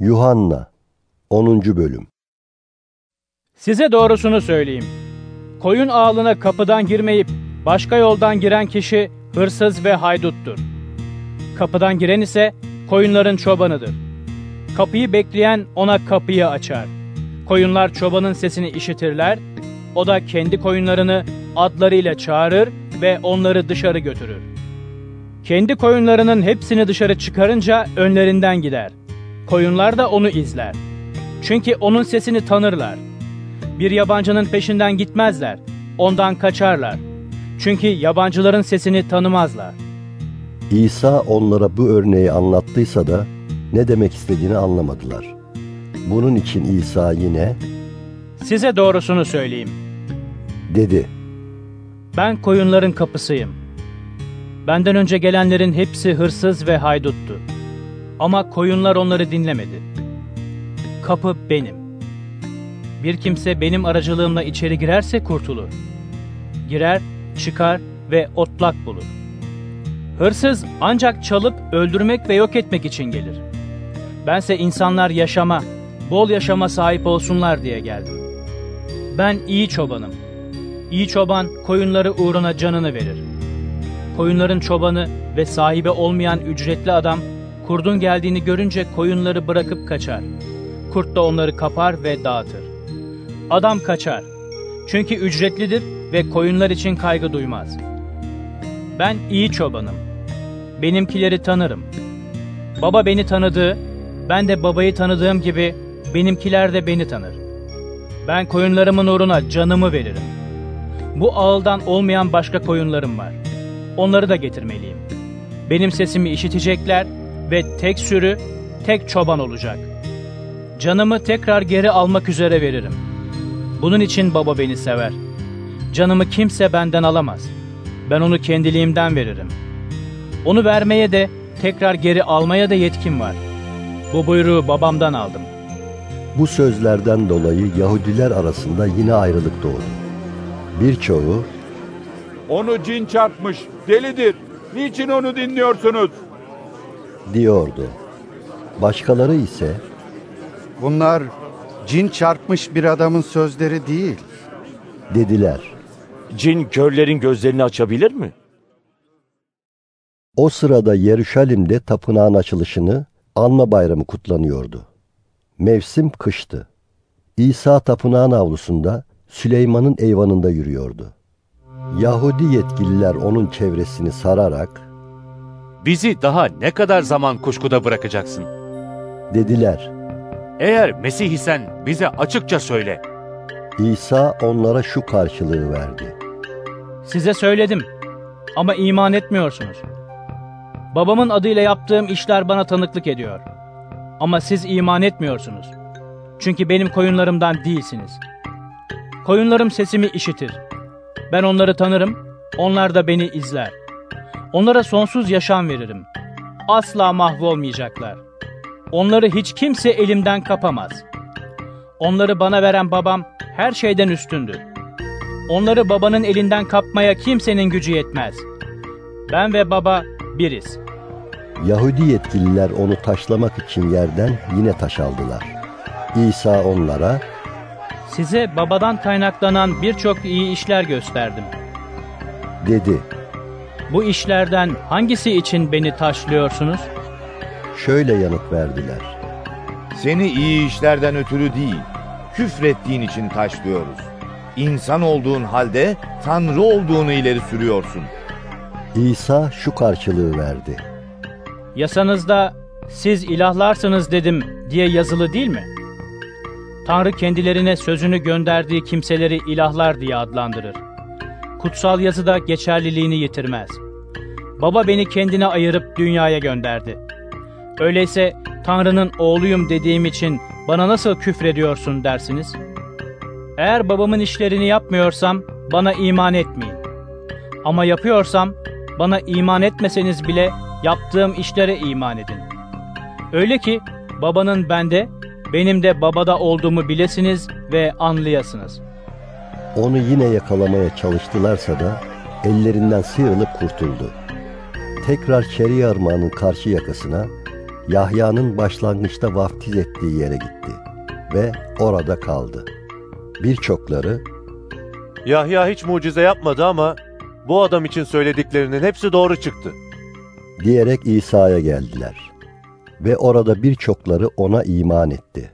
Yuhanna 10. Bölüm Size doğrusunu söyleyeyim. Koyun ağlına kapıdan girmeyip başka yoldan giren kişi hırsız ve hayduttur. Kapıdan giren ise koyunların çobanıdır. Kapıyı bekleyen ona kapıyı açar. Koyunlar çobanın sesini işitirler, o da kendi koyunlarını adlarıyla çağırır ve onları dışarı götürür. Kendi koyunlarının hepsini dışarı çıkarınca önlerinden gider. Koyunlar da onu izler. Çünkü onun sesini tanırlar. Bir yabancının peşinden gitmezler, ondan kaçarlar. Çünkü yabancıların sesini tanımazlar. İsa onlara bu örneği anlattıysa da ne demek istediğini anlamadılar. Bunun için İsa yine Size doğrusunu söyleyeyim. dedi. Ben koyunların kapısıyım. Benden önce gelenlerin hepsi hırsız ve hayduttu. Ama koyunlar onları dinlemedi. Kapı benim. Bir kimse benim aracılığımla içeri girerse kurtulur. Girer, çıkar ve otlak bulur. Hırsız ancak çalıp öldürmek ve yok etmek için gelir. Bense insanlar yaşama, bol yaşama sahip olsunlar diye geldim. Ben iyi çobanım. İyi çoban koyunları uğruna canını verir. Koyunların çobanı ve sahibi olmayan ücretli adam kurdun geldiğini görünce koyunları bırakıp kaçar. Kurt da onları kapar ve dağıtır. Adam kaçar. Çünkü ücretlidir ve koyunlar için kaygı duymaz. Ben iyi çobanım. Benimkileri tanırım. Baba beni tanıdığı, ben de babayı tanıdığım gibi benimkiler de beni tanır. Ben koyunlarımın uğruna canımı veririm. Bu ağıldan olmayan başka koyunlarım var. Onları da getirmeliyim. Benim sesimi işitecekler ve tek sürü, tek çoban olacak. Canımı tekrar geri almak üzere veririm. Bunun için baba beni sever. Canımı kimse benden alamaz. Ben onu kendiliğimden veririm. Onu vermeye de, tekrar geri almaya da yetkim var. Bu buyruğu babamdan aldım. Bu sözlerden dolayı Yahudiler arasında yine ayrılık doğdu. Birçoğu Onu cin çarpmış, delidir. Niçin onu dinliyorsunuz? Diyordu. Başkaları ise Bunlar cin çarpmış bir adamın sözleri değil. dediler. Cin körlerin gözlerini açabilir mi? O sırada Yeruşalim'de tapınağın açılışını anma bayramı kutlanıyordu. Mevsim kıştı. İsa tapınağın avlusunda Süleyman'ın eyvanında yürüyordu. Yahudi yetkililer onun çevresini sararak Bizi daha ne kadar zaman kuşkuda bırakacaksın? dediler. Eğer Mesih isen bize açıkça söyle. İsa onlara şu karşılığı verdi. Size söyledim ama iman etmiyorsunuz. Babamın adıyla yaptığım işler bana tanıklık ediyor. Ama siz iman etmiyorsunuz. Çünkü benim koyunlarımdan değilsiniz. Koyunlarım sesimi işitir. Ben onları tanırım, onlar da beni izler. Onlara sonsuz yaşam veririm. Asla mahvolmayacaklar. Onları hiç kimse elimden kapamaz. Onları bana veren babam her şeyden üstündür. Onları babanın elinden kapmaya kimsenin gücü yetmez. Ben ve baba biriz. Yahudi yetkililer onu taşlamak için yerden yine taş aldılar. İsa onlara Size babadan kaynaklanan birçok iyi işler gösterdim. dedi. Bu işlerden hangisi için beni taşlıyorsunuz? Şöyle yanıt verdiler. Seni iyi işlerden ötürü değil, küfrettiğin için taşlıyoruz. İnsan olduğun halde Tanrı olduğunu ileri sürüyorsun. İsa şu karşılığı verdi. Yasanızda siz ilahlarsınız dedim diye yazılı değil mi? Tanrı kendilerine sözünü gönderdiği kimseleri ilahlar diye adlandırır. Kutsal yazı da geçerliliğini yitirmez. Baba beni kendine ayırıp dünyaya gönderdi. Öyleyse Tanrı'nın oğluyum dediğim için bana nasıl küfrediyorsun dersiniz? Eğer babamın işlerini yapmıyorsam bana iman etmeyin. Ama yapıyorsam bana iman etmeseniz bile yaptığım işlere iman edin. Öyle ki babanın bende, benim de babada olduğumu bilesiniz ve anlayasınız. Onu yine yakalamaya çalıştılarsa da ellerinden sıyrılıp kurtuldu. Tekrar Şeria Irmağı'nın karşı yakasına Yahya'nın başlangıçta vaftiz ettiği yere gitti ve orada kaldı. Birçokları Yahya hiç mucize yapmadı ama bu adam için söylediklerinin hepsi doğru çıktı. diyerek İsa'ya geldiler ve orada birçokları ona iman etti.